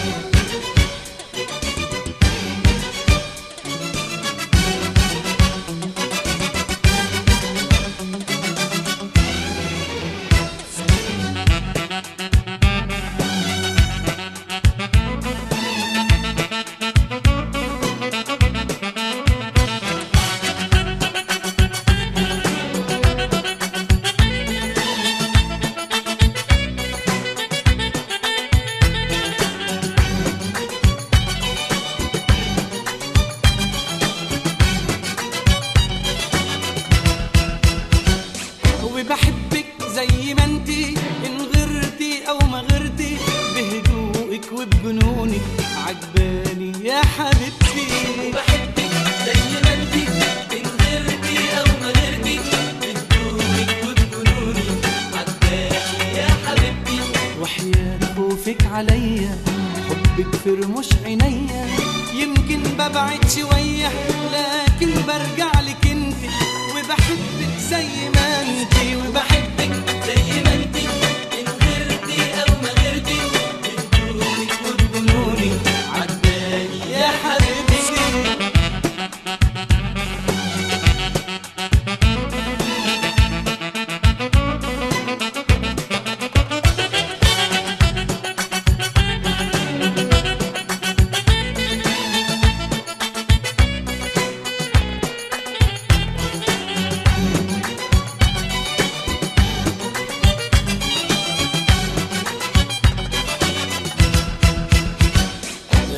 وبحبك زي ما انتي إن غرتي أو ما غرتي بهدوءك وبجنونك عجباني يا حبيبتي. بحبك زي ما انتي غيرتي أو ما غيرتي بدونك وبجنوني عجباني يا حبيبتي. وحياة خوفك عليا حبك في رموش عينيا. يمكن ببعد شوية لكن برجع لك انت وبحبك زي ما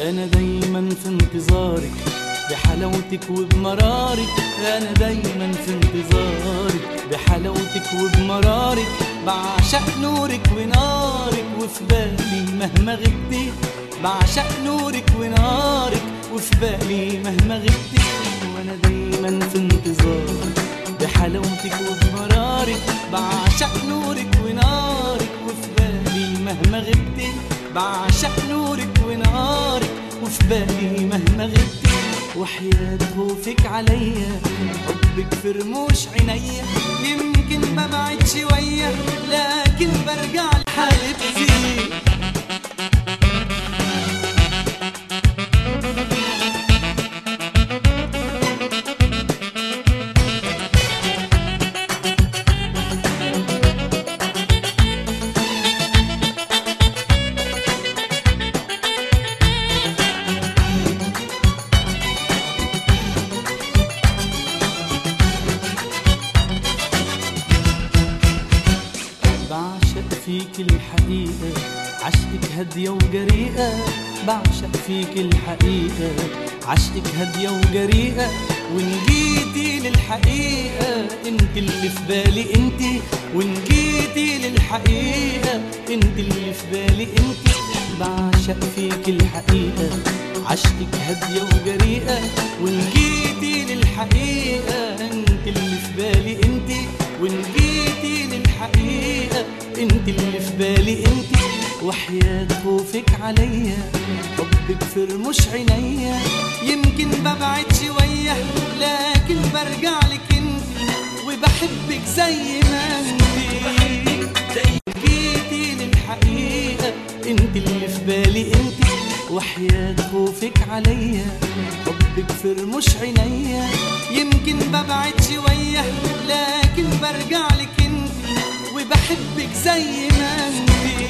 أنا دايما في انتظارك بحلاوتك وبمرارك. أنا دايما في انتظارك بحلاوتك وبمرارك. بعشق نورك ونارك وفي بالي مهما غبتي بعشق نورك ونارك وفي بالي مهما غبتي وأنا دايما في انتظارك بحلاوتك وبمرارك. بعشق نورك ونارك وفي بالي مهما غبتي بعشق نورك وفي بالي مهما غبتي وحياة خوفك عليا حبك في رموش عينيا يمكن ببعد شوية لكن برجع لحبيبتي فيك الحقيقة عشقك هادية وجريئة بعشق فيك الحقيقة عشقك هادية وجريئة وإن جيتي للحقيقة أنت اللي في بالي أنت وإن جيتي للحقيقة أنت اللي في بالي أنت بعشق فيك الحقيقة عشقك هادية وجريئة وإن جيتي للحقيقة أنت اللي في بالي أنت وإن جيتي للحقيقة انت اللي في بالي انت وحياة خوفك عليا حبك في رموش عينيا. يمكن ببعد شوية لكن برجع لك انت وبحبك زي ما انت. جيتي للحقيقة انت اللي في بالي انت وحياة خوفك عليا حبك في رموش عينيا. يمكن ببعد شوية لكن برجع لك انت. وبحبك زي ما انت. زي ما